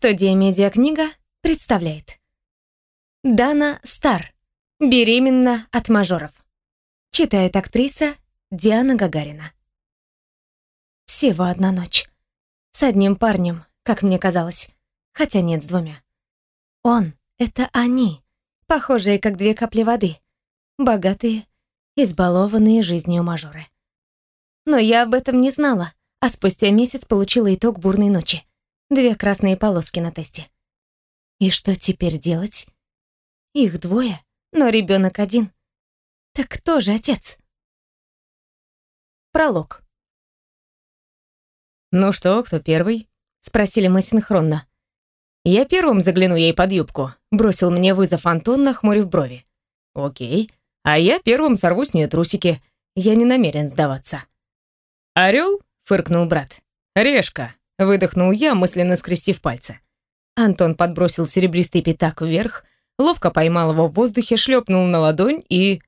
Студия «Медиакнига» представляет Дана Стар. Беременна от мажоров. Читает актриса Диана Гагарина. Всего одна ночь. С одним парнем, как мне казалось. Хотя нет, с двумя. Он — это они, похожие как две капли воды. Богатые, избалованные жизнью мажоры. Но я об этом не знала, а спустя месяц получила итог бурной ночи. Две красные полоски на тесте. И что теперь делать? Их двое, но ребенок один. Так кто же отец? Пролог. «Ну что, кто первый?» — спросили мы синхронно. «Я первым загляну ей под юбку», — бросил мне вызов Антон, нахмурив брови. «Окей. А я первым сорву с нее трусики. Я не намерен сдаваться». «Орел?» — фыркнул брат. «Решка», Выдохнул я, мысленно скрестив пальцы. Антон подбросил серебристый пятак вверх, ловко поймал его в воздухе, шлепнул на ладонь и...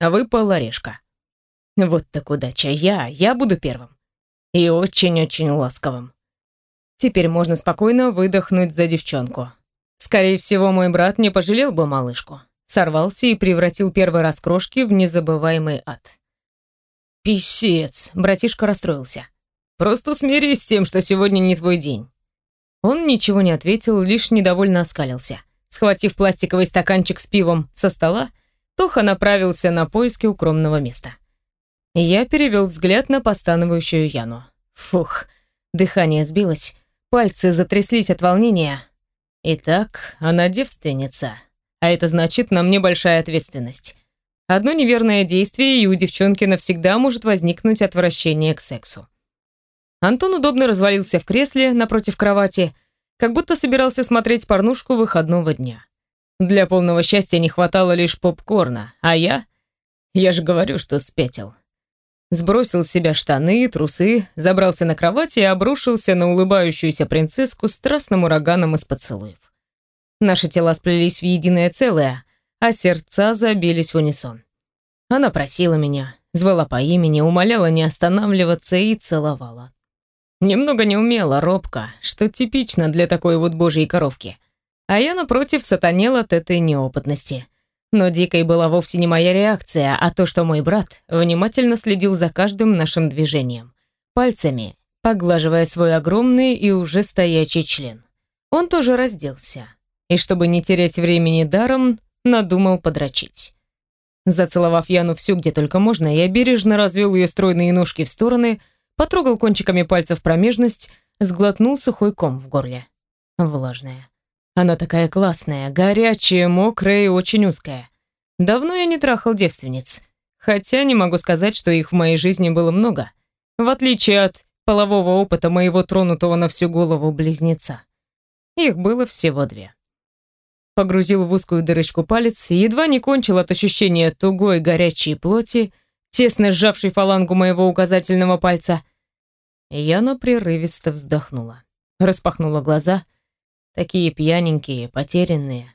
выпал орешка. Вот так удача. Я, я буду первым. И очень-очень ласковым. Теперь можно спокойно выдохнуть за девчонку. Скорее всего, мой брат не пожалел бы малышку. Сорвался и превратил первый раз крошки в незабываемый ад. Писец, братишка расстроился. Просто смирись с тем, что сегодня не твой день». Он ничего не ответил, лишь недовольно оскалился. Схватив пластиковый стаканчик с пивом со стола, Тоха направился на поиски укромного места. Я перевел взгляд на постановающую Яну. Фух, дыхание сбилось, пальцы затряслись от волнения. Итак, она девственница, а это значит, на мне большая ответственность. Одно неверное действие, и у девчонки навсегда может возникнуть отвращение к сексу. Антон удобно развалился в кресле напротив кровати, как будто собирался смотреть порнушку выходного дня. Для полного счастья не хватало лишь попкорна, а я... Я же говорю, что спятил. Сбросил с себя штаны, трусы, забрался на кровать и обрушился на улыбающуюся принцесску страстным ураганом из поцелуев. Наши тела сплелись в единое целое, а сердца забились в унисон. Она просила меня, звала по имени, умоляла не останавливаться и целовала. Немного неумело, робко, что типично для такой вот божьей коровки. А я, напротив, сатанел от этой неопытности. Но дикой была вовсе не моя реакция, а то, что мой брат внимательно следил за каждым нашим движением. Пальцами, поглаживая свой огромный и уже стоячий член. Он тоже разделся. И чтобы не терять времени даром, надумал подрочить. Зацеловав Яну всю, где только можно, я бережно развел ее стройные ножки в стороны, потрогал кончиками пальцев промежность, сглотнул сухой ком в горле. Влажная. Она такая классная, горячая, мокрая и очень узкая. Давно я не трахал девственниц. Хотя не могу сказать, что их в моей жизни было много. В отличие от полового опыта моего тронутого на всю голову близнеца. Их было всего две. Погрузил в узкую дырочку палец, едва не кончил от ощущения тугой горячей плоти, тесно сжавший фалангу моего указательного пальца. Яна прерывисто вздохнула. Распахнула глаза, такие пьяненькие, потерянные.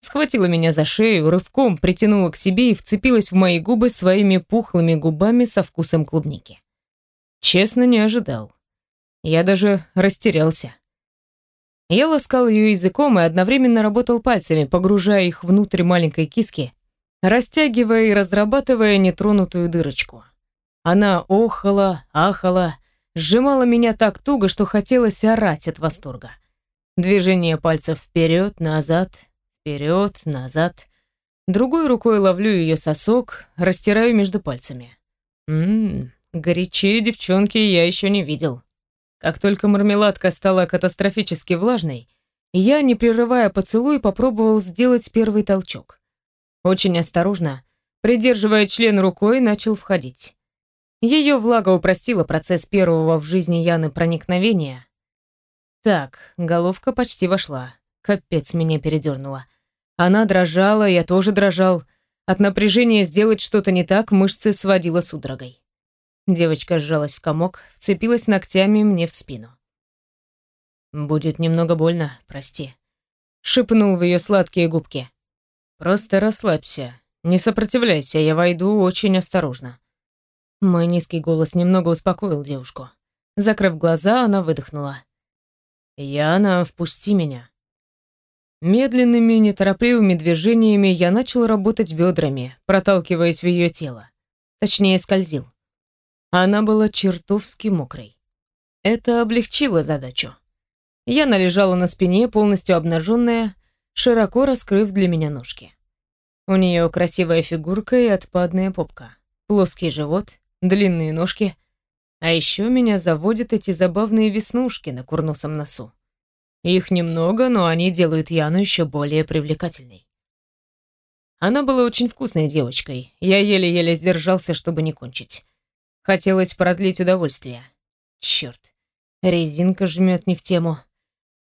Схватила меня за шею, рывком притянула к себе и вцепилась в мои губы своими пухлыми губами со вкусом клубники. Честно, не ожидал. Я даже растерялся. Я ласкал ее языком и одновременно работал пальцами, погружая их внутрь маленькой киски, растягивая и разрабатывая нетронутую дырочку. Она охала, ахала, сжимала меня так туго, что хотелось орать от восторга. Движение пальцев вперед, назад, вперед, назад. Другой рукой ловлю ее сосок, растираю между пальцами. Ммм, горячее девчонки я еще не видел. Как только мармеладка стала катастрофически влажной, я, не прерывая поцелуй, попробовал сделать первый толчок. Очень осторожно, придерживая член рукой, начал входить. Ее влага упростила процесс первого в жизни Яны проникновения. Так, головка почти вошла. Капец меня передернула. Она дрожала, я тоже дрожал. От напряжения сделать что-то не так мышцы сводила судорогой. Девочка сжалась в комок, вцепилась ногтями мне в спину. «Будет немного больно, прости», — шепнул в ее сладкие губки. Просто расслабься, не сопротивляйся, я войду очень осторожно. Мой низкий голос немного успокоил девушку. Закрыв глаза, она выдохнула. «Яна, впусти меня». Медленными, неторопливыми движениями я начал работать бедрами, проталкиваясь в ее тело. Точнее, скользил. Она была чертовски мокрой. Это облегчило задачу. Яна лежала на спине, полностью обнаженная, широко раскрыв для меня ножки. У нее красивая фигурка и отпадная попка, плоский живот, длинные ножки. А еще меня заводят эти забавные веснушки на курносом носу. Их немного, но они делают Яну еще более привлекательной. Она была очень вкусной девочкой. Я еле-еле сдержался, чтобы не кончить. Хотелось продлить удовольствие. Черт, резинка жмет не в тему.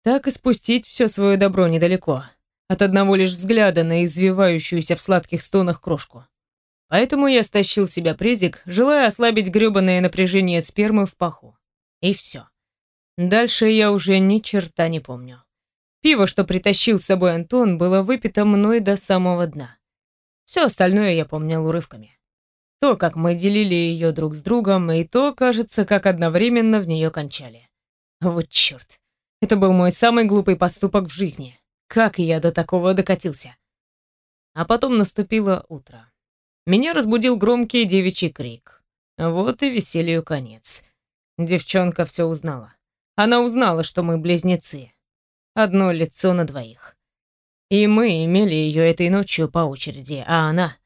Так и спустить все свое добро недалеко. От одного лишь взгляда на извивающуюся в сладких стонах крошку. Поэтому я стащил себя презик, желая ослабить грёбаное напряжение спермы в паху. И все. Дальше я уже ни черта не помню. Пиво, что притащил с собой Антон, было выпито мной до самого дна. Все остальное я помнил урывками. То, как мы делили ее друг с другом, и то, кажется, как одновременно в нее кончали. Вот черт. Это был мой самый глупый поступок в жизни. Как я до такого докатился? А потом наступило утро. Меня разбудил громкий девичий крик. Вот и веселью конец. Девчонка все узнала. Она узнала, что мы близнецы. Одно лицо на двоих. И мы имели ее этой ночью по очереди, а она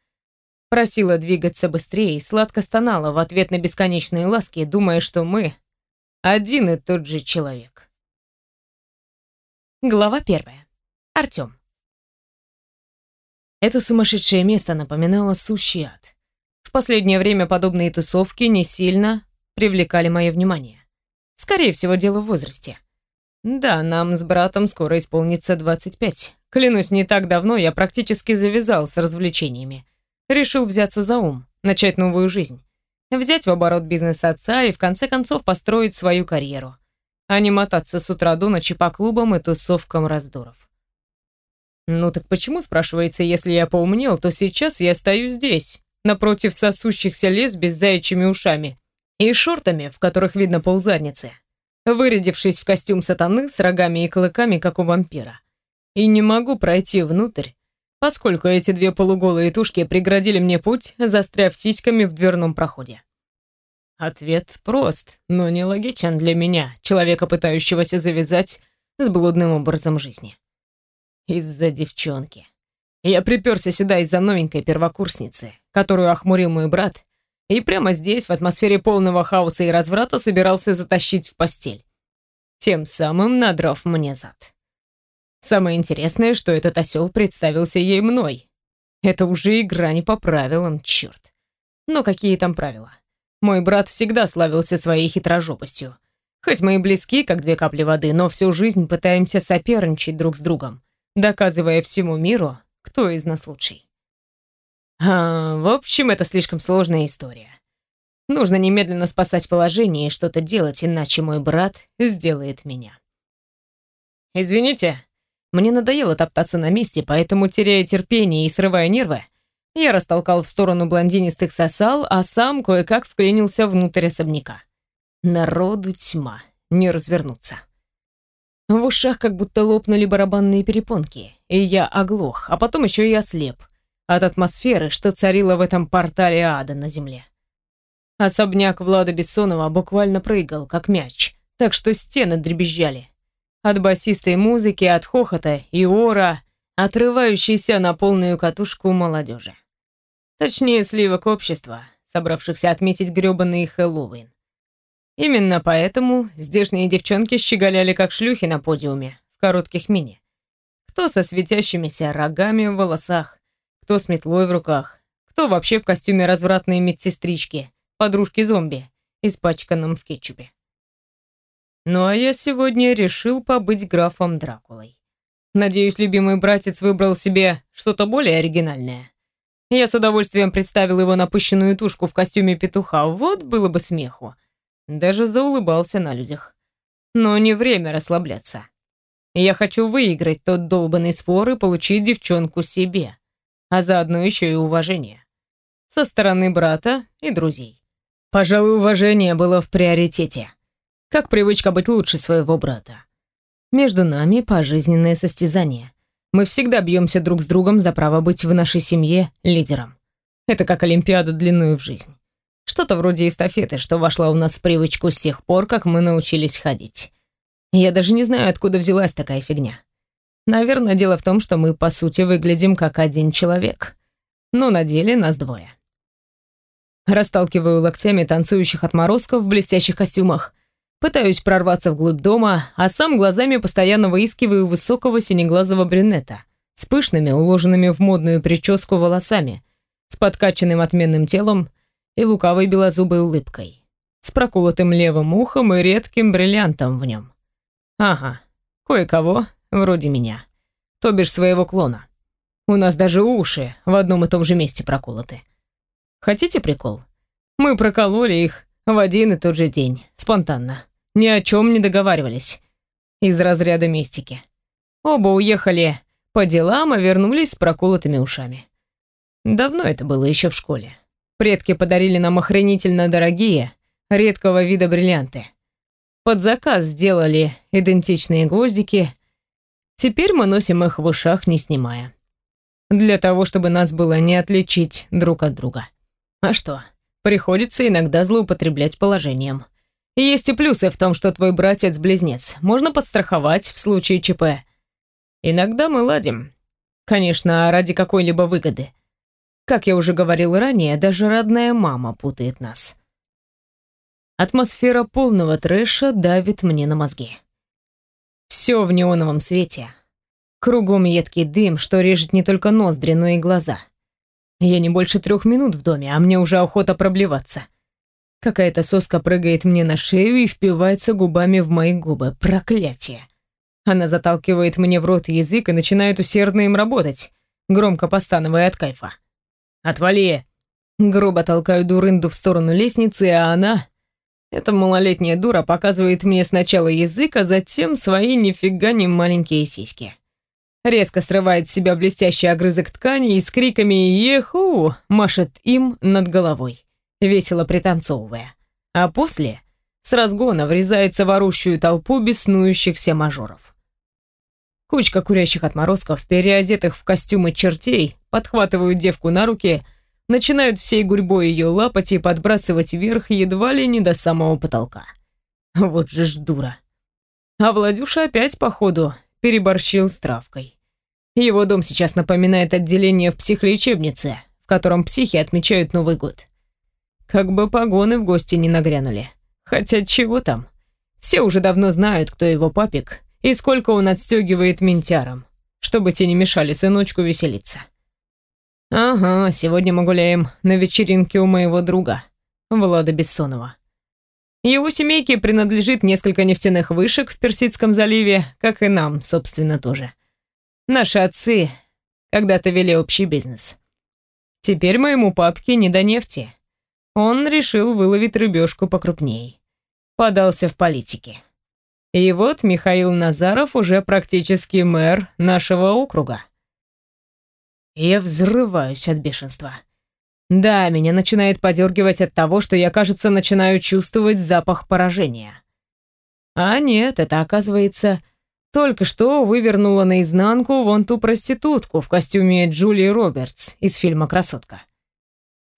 просила двигаться быстрее и сладко стонала в ответ на бесконечные ласки, думая, что мы один и тот же человек. Глава первая. Артём. Это сумасшедшее место напоминало сущий ад. В последнее время подобные тусовки не сильно привлекали мое внимание. Скорее всего, дело в возрасте. Да, нам с братом скоро исполнится 25. Клянусь, не так давно я практически завязал с развлечениями. Решил взяться за ум, начать новую жизнь. Взять в оборот бизнес отца и в конце концов построить свою карьеру. А не мотаться с утра до ночи по клубам и тусовкам раздоров. Ну так почему, спрашивается, если я поумнел, то сейчас я стою здесь, напротив сосущихся лесбий с заячьими ушами и шортами, в которых видно ползадницы, вырядившись в костюм сатаны с рогами и клыками, как у вампира. И не могу пройти внутрь, поскольку эти две полуголые тушки преградили мне путь, застряв сиськами в дверном проходе. Ответ прост, но нелогичен для меня, человека, пытающегося завязать с блудным образом жизни. Из-за девчонки. Я приперся сюда из-за новенькой первокурсницы, которую охмурил мой брат, и прямо здесь, в атмосфере полного хаоса и разврата, собирался затащить в постель. Тем самым надрав мне зад. Самое интересное, что этот осел представился ей мной. Это уже игра не по правилам, черт. Но какие там правила? Мой брат всегда славился своей хитрожопостью. Хоть мы и близки, как две капли воды, но всю жизнь пытаемся соперничать друг с другом доказывая всему миру, кто из нас лучший. А, в общем, это слишком сложная история. Нужно немедленно спасать положение и что-то делать, иначе мой брат сделает меня. Извините, мне надоело топтаться на месте, поэтому, теряя терпение и срывая нервы, я растолкал в сторону блондинистых сосал, а сам кое-как вклинился внутрь особняка. Народу тьма, не развернуться. В ушах как будто лопнули барабанные перепонки, и я оглох, а потом еще и ослеп от атмосферы, что царила в этом портале ада на земле. Особняк Влада Бессонова буквально прыгал, как мяч, так что стены дребезжали. От басистой музыки, от хохота и ора, отрывающейся на полную катушку молодежи. Точнее, сливок общества, собравшихся отметить грёбаный Хэллоуин. Именно поэтому здешние девчонки щеголяли как шлюхи на подиуме, в коротких мини. Кто со светящимися рогами в волосах, кто с метлой в руках, кто вообще в костюме развратной медсестрички, подружки-зомби, испачканном в кетчупе. Ну а я сегодня решил побыть графом Дракулой. Надеюсь, любимый братец выбрал себе что-то более оригинальное. Я с удовольствием представил его напыщенную тушку в костюме петуха, вот было бы смеху. Даже заулыбался на людях. Но не время расслабляться. Я хочу выиграть тот долбанный спор и получить девчонку себе, а заодно еще и уважение. Со стороны брата и друзей. Пожалуй, уважение было в приоритете. Как привычка быть лучше своего брата. Между нами пожизненное состязание. Мы всегда бьемся друг с другом за право быть в нашей семье лидером. Это как Олимпиада длиною в жизнь. Что-то вроде эстафеты, что вошла у нас в привычку с тех пор, как мы научились ходить. Я даже не знаю, откуда взялась такая фигня. Наверное, дело в том, что мы, по сути, выглядим как один человек. Но на деле нас двое. Расталкиваю локтями танцующих отморозков в блестящих костюмах. Пытаюсь прорваться вглубь дома, а сам глазами постоянно выискиваю высокого синеглазого брюнета с пышными, уложенными в модную прическу волосами, с подкачанным отменным телом и лукавой белозубой улыбкой, с проколотым левым ухом и редким бриллиантом в нем. Ага, кое-кого, вроде меня, то бишь своего клона. У нас даже уши в одном и том же месте проколоты. Хотите прикол? Мы прокололи их в один и тот же день, спонтанно. Ни о чем не договаривались. Из разряда мистики. Оба уехали по делам, а вернулись с проколотыми ушами. Давно это было еще в школе. Предки подарили нам охренительно дорогие, редкого вида бриллианты. Под заказ сделали идентичные гвоздики. Теперь мы носим их в ушах, не снимая. Для того, чтобы нас было не отличить друг от друга. А что? Приходится иногда злоупотреблять положением. Есть и плюсы в том, что твой братец-близнец. Можно подстраховать в случае ЧП. Иногда мы ладим. Конечно, ради какой-либо выгоды. Как я уже говорил ранее, даже родная мама путает нас. Атмосфера полного трэша давит мне на мозги. Все в неоновом свете. Кругом едкий дым, что режет не только ноздри, но и глаза. Я не больше трех минут в доме, а мне уже охота проблеваться. Какая-то соска прыгает мне на шею и впивается губами в мои губы. Проклятие. Она заталкивает мне в рот язык и начинает усердно им работать, громко постановая от кайфа. «Отвали!» Грубо толкаю дурынду в сторону лестницы, а она... Эта малолетняя дура показывает мне сначала язык, а затем свои нифига не маленькие сиськи резко срывает с себя блестящий огрызок ткани и с криками «Еху!» машет им над головой, весело пританцовывая. А после с разгона врезается в орущую толпу беснующихся мажоров. Кучка курящих отморозков, переодетых в костюмы чертей, подхватывают девку на руки, начинают всей гурьбой ее лапать и подбрасывать вверх едва ли не до самого потолка. Вот же ж дура. А Владюша опять, походу, переборщил с травкой. Его дом сейчас напоминает отделение в психлечебнице, в котором психи отмечают Новый год. Как бы погоны в гости не нагрянули. Хотя чего там? Все уже давно знают, кто его папик и сколько он отстегивает ментярам, чтобы те не мешали сыночку веселиться. Ага, сегодня мы гуляем на вечеринке у моего друга, Влада Бессонова. Его семейке принадлежит несколько нефтяных вышек в Персидском заливе, как и нам, собственно, тоже. Наши отцы когда-то вели общий бизнес. Теперь моему папке не до нефти. Он решил выловить рыбешку покрупней. Подался в политике. И вот Михаил Назаров уже практически мэр нашего округа. Я взрываюсь от бешенства. Да, меня начинает подергивать от того, что я, кажется, начинаю чувствовать запах поражения. А нет, это оказывается только что вывернула наизнанку вон ту проститутку в костюме Джулии Робертс из фильма «Красотка».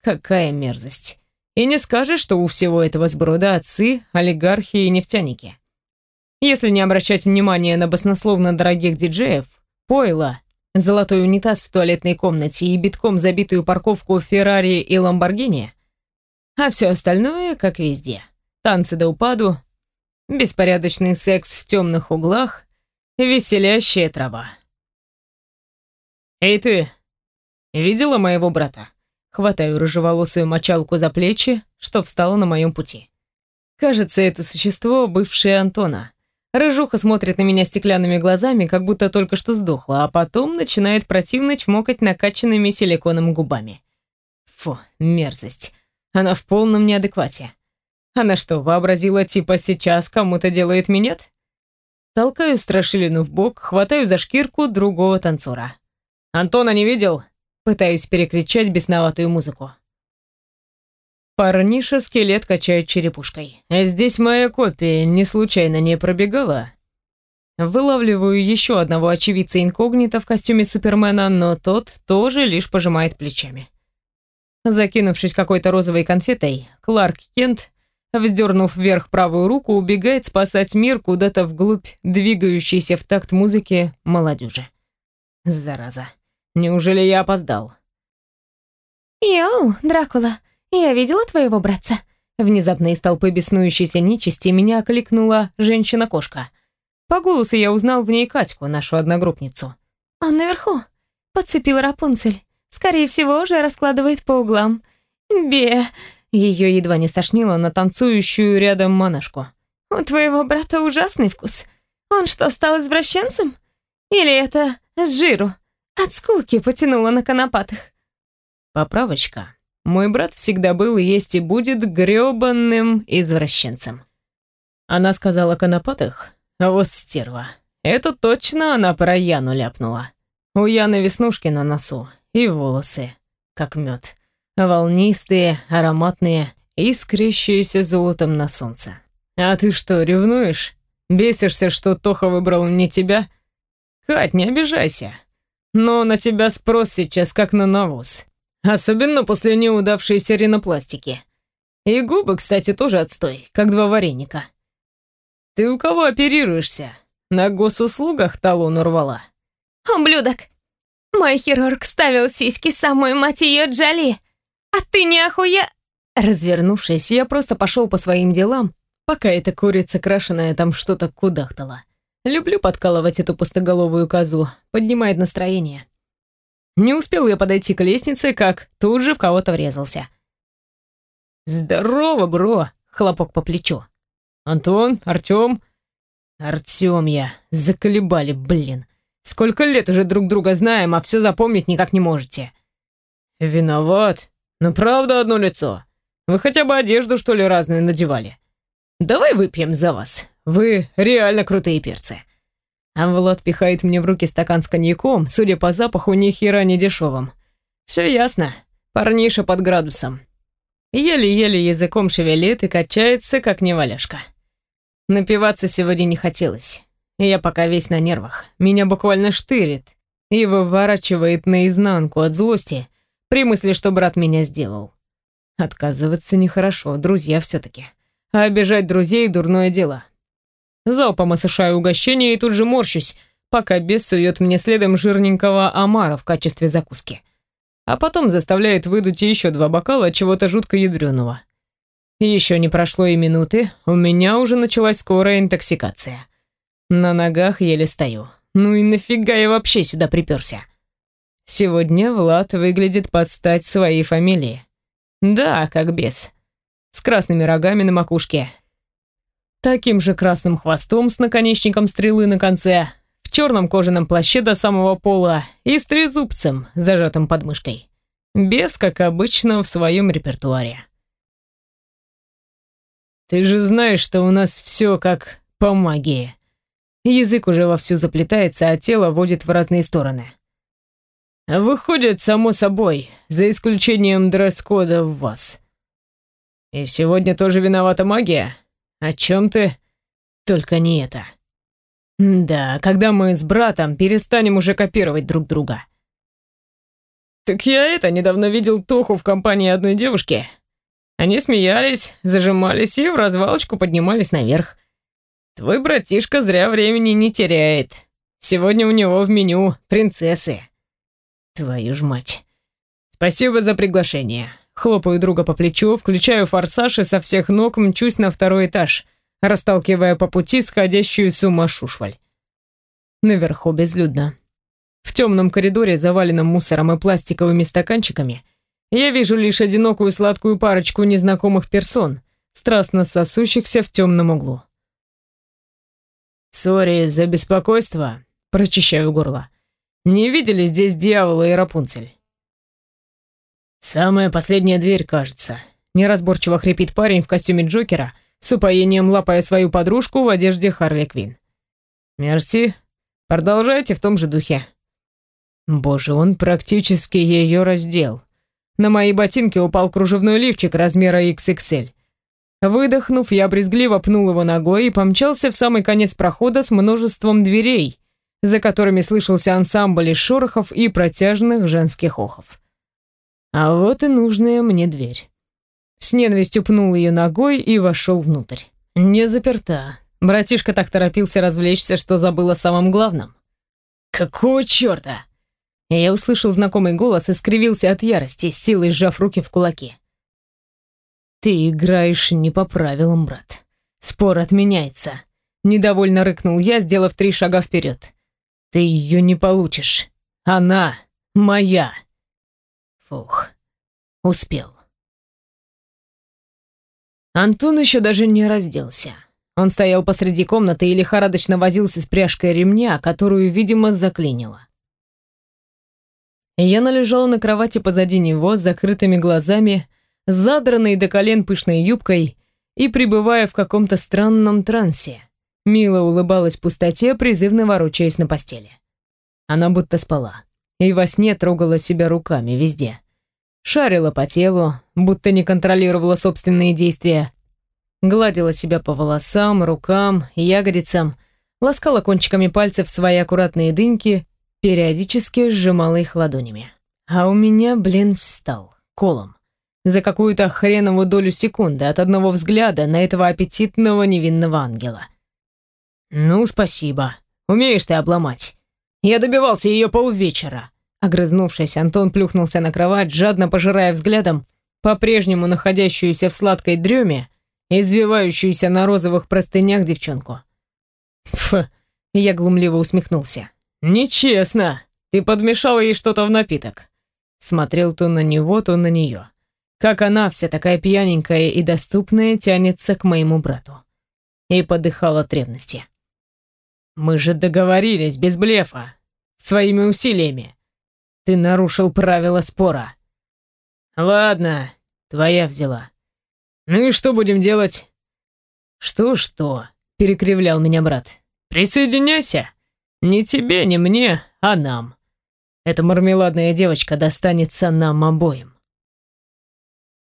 Какая мерзость. И не скажешь, что у всего этого сброда отцы, олигархи и нефтяники. Если не обращать внимания на баснословно дорогих диджеев, пойло, золотой унитаз в туалетной комнате и битком забитую парковку Феррари и Ламборгини, а все остальное, как везде. Танцы до упаду, беспорядочный секс в темных углах, Веселящая трава. «Эй ты, видела моего брата?» Хватаю рыжеволосую мочалку за плечи, что встала на моем пути. Кажется, это существо бывшее Антона. Рыжуха смотрит на меня стеклянными глазами, как будто только что сдохла, а потом начинает противно чмокать накачанными силиконом губами. Фу, мерзость. Она в полном неадеквате. Она что, вообразила, типа сейчас кому-то делает минет? Толкаю страшилину в бок, хватаю за шкирку другого танцора. «Антона не видел?» Пытаюсь перекричать бесноватую музыку. Парниша-скелет качает черепушкой. «Здесь моя копия не случайно не пробегала?» Вылавливаю еще одного очевидца инкогнито в костюме Супермена, но тот тоже лишь пожимает плечами. Закинувшись какой-то розовой конфетой, Кларк Кент, вздернув вверх правую руку, убегает спасать мир куда-то вглубь двигающейся в такт музыки молодежи. Зараза. Неужели я опоздал? «Йоу, Дракула, я видела твоего братца?» Внезапно из толпы беснующейся нечисти меня окликнула женщина-кошка. По голосу я узнал в ней Катьку, нашу одногруппницу. «Он наверху. Подцепил Рапунцель. Скорее всего, уже раскладывает по углам. Бе...» Ее едва не стошнило на танцующую рядом монашку. «У твоего брата ужасный вкус. Он что, стал извращенцем? Или это с жиру? От скуки потянуло на конопатых?» Поправочка. Мой брат всегда был есть и будет грёбаным извращенцем. Она сказала конопатых, а вот стерва. Это точно она про Яну ляпнула. У Яны веснушки на носу и волосы, как мед, волнистые, ароматные, искрящиеся золотом на солнце. А ты что, ревнуешь? Бесишься, что Тоха выбрал не тебя? Кать, не обижайся. Но на тебя спрос сейчас как на навоз. Особенно после неудавшейся ринопластики. И губы, кстати, тоже отстой, как два вареника. Ты у кого оперируешься? На госуслугах талон урвала? «Ублюдок! Мой хирург ставил сиськи самой мать ее Джоли! А ты не охуя...» Развернувшись, я просто пошел по своим делам, пока эта курица крашеная там что-то кудахтала. Люблю подкалывать эту пустоголовую козу, поднимает настроение. Не успел я подойти к лестнице, как тут же в кого-то врезался. «Здорово, бро!» — хлопок по плечу. «Антон? Артём?» «Артём я. Заколебали, блин. Сколько лет уже друг друга знаем, а все запомнить никак не можете». «Виноват. Но правда одно лицо. Вы хотя бы одежду, что ли, разную надевали? Давай выпьем за вас. Вы реально крутые перцы». А Влад пихает мне в руки стакан с коньяком, судя по запаху, ни хера не дешевым. Все ясно. Парниша под градусом. Еле-еле языком шевелит и качается, как неваляшка. Напиваться сегодня не хотелось. Я пока весь на нервах. Меня буквально штырит и выворачивает наизнанку от злости при мысли, что брат меня сделал. Отказываться нехорошо, друзья все таки А обижать друзей — дурное дело. Залпом осушаю угощение и тут же морщусь, пока бес сует мне следом жирненького омара в качестве закуски. А потом заставляет выдуть еще два бокала чего-то жутко ядреного. Еще не прошло и минуты, у меня уже началась скорая интоксикация. На ногах еле стою. Ну и нафига я вообще сюда приперся? Сегодня Влад выглядит под стать своей фамилии. Да, как бес. С красными рогами на макушке, таким же красным хвостом с наконечником стрелы на конце, в черном кожаном плаще до самого пола и с трезубцем, зажатым под мышкой. Без, как обычно, в своем репертуаре. «Ты же знаешь, что у нас все как по магии». Язык уже вовсю заплетается, а тело водит в разные стороны. Выходит, само собой, за исключением дресс-кода в вас. И сегодня тоже виновата магия? О чем ты? Только не это. Да, когда мы с братом перестанем уже копировать друг друга. Так я это, недавно видел Тоху в компании одной девушки. Они смеялись, зажимались и в развалочку поднимались наверх. Твой братишка зря времени не теряет. Сегодня у него в меню принцессы. Твою ж мать. Спасибо за приглашение. Хлопаю друга по плечу, включаю форсаж и со всех ног мчусь на второй этаж, расталкивая по пути сходящую с ума шушваль. Наверху безлюдно. В темном коридоре, заваленном мусором и пластиковыми стаканчиками, я вижу лишь одинокую сладкую парочку незнакомых персон, страстно сосущихся в темном углу. «Сори за беспокойство», — прочищаю горло. «Не видели здесь дьявола и Рапунцель?» «Самая последняя дверь, кажется», — неразборчиво хрипит парень в костюме Джокера, с упоением лапая свою подружку в одежде Харли Квин. «Мерси. Продолжайте в том же духе». Боже, он практически ее раздел. На мои ботинки упал кружевной лифчик размера XXL. Выдохнув, я брезгливо пнул его ногой и помчался в самый конец прохода с множеством дверей, за которыми слышался ансамбль из шорохов и протяжных женских охов. А вот и нужная мне дверь. С ненавистью пнул ее ногой и вошел внутрь. Не заперта. Братишка так торопился развлечься, что забыл о самом главном. «Какого черта?» Я услышал знакомый голос и скривился от ярости, с силой сжав руки в кулаки. «Ты играешь не по правилам, брат. Спор отменяется». Недовольно рыкнул я, сделав три шага вперед. «Ты ее не получишь. Она моя». Фух, успел. Антон еще даже не разделся. Он стоял посреди комнаты и лихорадочно возился с пряжкой ремня, которую, видимо, заклинило. Я належала на кровати позади него с закрытыми глазами, задранной до колен пышной юбкой и пребывая в каком-то странном трансе. Мила улыбалась пустоте, призывно ворочаясь на постели. Она будто спала и во сне трогала себя руками везде. Шарила по телу, будто не контролировала собственные действия. Гладила себя по волосам, рукам, ягодицам, ласкала кончиками пальцев свои аккуратные дыньки, периодически сжимала их ладонями. А у меня, блин, встал колом за какую-то хреновую долю секунды от одного взгляда на этого аппетитного невинного ангела. «Ну, спасибо. Умеешь ты обломать. Я добивался ее полвечера». Огрызнувшись, Антон плюхнулся на кровать, жадно пожирая взглядом по-прежнему находящуюся в сладкой дреме извивающуюся на розовых простынях девчонку. Фу, я глумливо усмехнулся. «Нечестно. Ты подмешал ей что-то в напиток». Смотрел то на него, то на нее как она, вся такая пьяненькая и доступная, тянется к моему брату. И подыхал от ревности. «Мы же договорились без блефа, своими усилиями. Ты нарушил правила спора». «Ладно, твоя взяла. Ну и что будем делать?» «Что-что?» — перекривлял меня брат. «Присоединяйся. Не тебе, не мне, а нам. Эта мармеладная девочка достанется нам обоим».